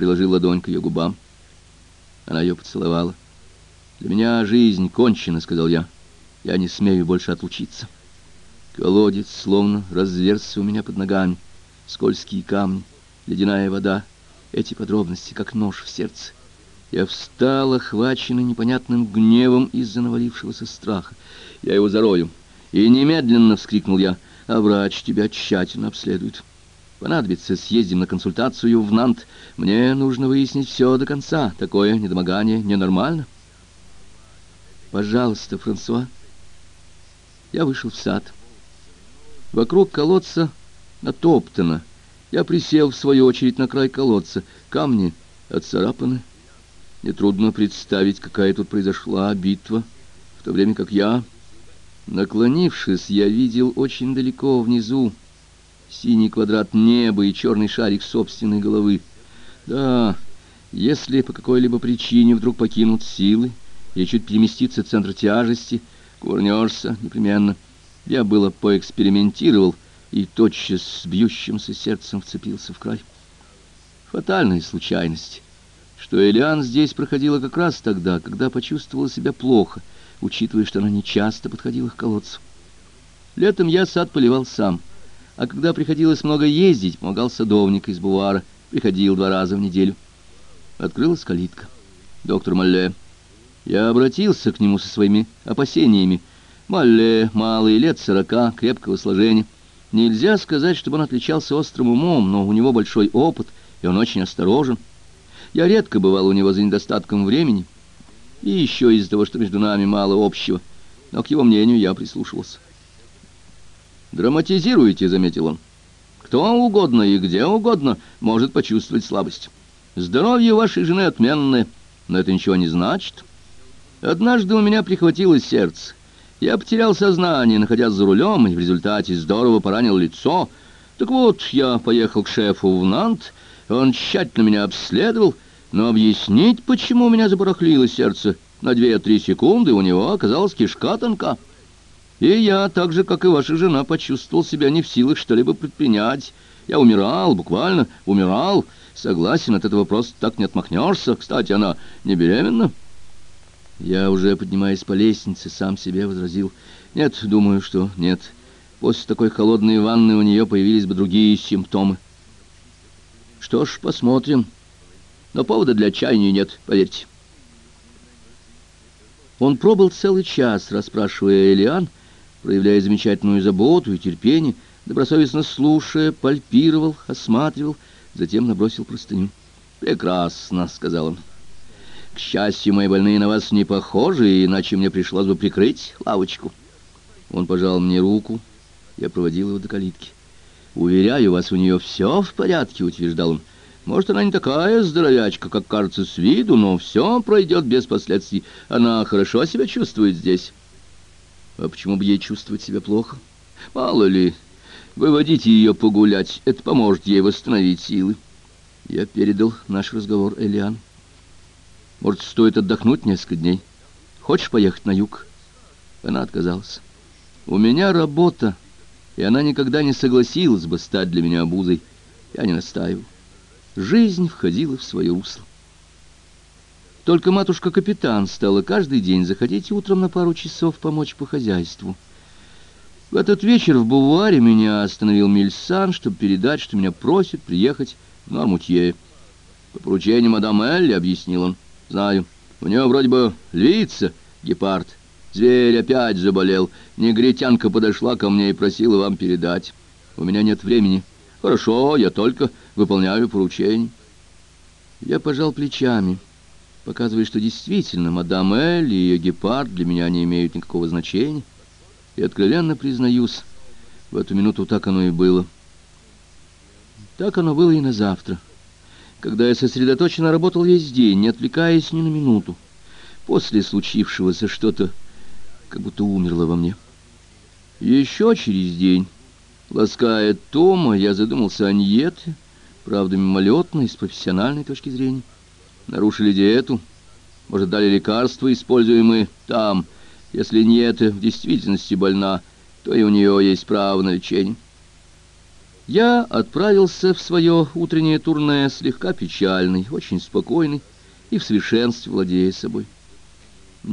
приложил ладонь к ее губам. Она ее поцеловала. «Для меня жизнь кончена», — сказал я. «Я не смею больше отлучиться». Колодец словно разверзся у меня под ногами. Скользкие камни, ледяная вода. Эти подробности, как нож в сердце. Я встал, охваченный непонятным гневом из-за навалившегося страха. Я его зарою. И немедленно вскрикнул я, а врач тебя тщательно обследует. Понадобится, съездим на консультацию в Нант. Мне нужно выяснить все до конца. Такое недомогание ненормально. Пожалуйста, Франсуа. Я вышел в сад. Вокруг колодца натоптано. Я присел, в свою очередь, на край колодца. Камни отцарапаны. Нетрудно представить, какая тут произошла битва, в то время как я, наклонившись, я видел очень далеко внизу синий квадрат неба и черный шарик собственной головы. Да, если по какой-либо причине вдруг покинут силы и чуть переместится центр тяжести, кувырнешься непременно. Я было поэкспериментировал и тотчас с бьющимся сердцем вцепился в край. Фатальная случайность, что Элиан здесь проходила как раз тогда, когда почувствовала себя плохо, учитывая, что она нечасто подходила к колодцу. Летом я сад поливал сам, а когда приходилось много ездить, помогал садовник из Бувара, приходил два раза в неделю. Открылась калитка. Доктор Малле. Я обратился к нему со своими опасениями, Малле, малый, лет сорока, крепкого сложения. Нельзя сказать, чтобы он отличался острым умом, но у него большой опыт, и он очень осторожен. Я редко бывал у него за недостатком времени, и еще из-за того, что между нами мало общего, но к его мнению я прислушивался. «Драматизируете», — заметил он. «Кто угодно и где угодно может почувствовать слабость. Здоровье вашей жены отменное, но это ничего не значит. Однажды у меня прихватило сердце». Я потерял сознание, находясь за рулем, и в результате здорово поранил лицо. Так вот, я поехал к шефу в Нант, он тщательно меня обследовал, но объяснить, почему у меня забарахлило сердце на две-три секунды, у него оказалась кишка тонка. И я, так же, как и ваша жена, почувствовал себя не в силах что-либо предпринять. Я умирал, буквально умирал. Согласен, от этого просто так не отмахнешься. Кстати, она не беременна?» Я уже, поднимаясь по лестнице, сам себе возразил. Нет, думаю, что нет. После такой холодной ванны у нее появились бы другие симптомы. Что ж, посмотрим. Но повода для чаяния нет, поверьте. Он пробыл целый час, расспрашивая Элиан, проявляя замечательную заботу и терпение, добросовестно слушая, пальпировал, осматривал, затем набросил простыню. «Прекрасно», — сказал он. К счастью, мои больные на вас не похожи, иначе мне пришлось бы прикрыть лавочку. Он пожал мне руку, я проводил его до калитки. «Уверяю вас, у нее все в порядке», — утверждал он. «Может, она не такая здоровячка, как кажется с виду, но все пройдет без последствий. Она хорошо себя чувствует здесь». «А почему бы ей чувствовать себя плохо?» «Мало ли. Выводите ее погулять, это поможет ей восстановить силы». Я передал наш разговор Элиан. Может, стоит отдохнуть несколько дней? Хочешь поехать на юг?» Она отказалась. «У меня работа, и она никогда не согласилась бы стать для меня обузой. Я не настаивал. Жизнь входила в свое русло. Только матушка-капитан стала каждый день заходить утром на пару часов помочь по хозяйству. В этот вечер в буваре меня остановил Мильсан, чтобы передать, что меня просят приехать в Нормутье. «По поручению мадам Элли», — объяснил он, — Знаю. У него вроде бы львица, гепард. Зверь опять заболел. Негритянка подошла ко мне и просила вам передать. У меня нет времени. Хорошо, я только выполняю поручение. Я пожал плечами, показывая, что действительно мадам Эль и ее гепард для меня не имеют никакого значения. И откровенно признаюсь, в эту минуту так оно и было. Так оно было и на завтра когда я сосредоточенно работал весь день, не отвлекаясь ни на минуту. После случившегося что-то как будто умерло во мне. Еще через день, лаская Тома, я задумался о Ньете, правда, мимолетно, с профессиональной точки зрения. Нарушили диету, может, дали лекарства, используемые там. Если Ньете в действительности больна, то и у нее есть право на лечение. Я отправился в свое утреннее турне слегка печальный, очень спокойный и в совершенстве владея собой.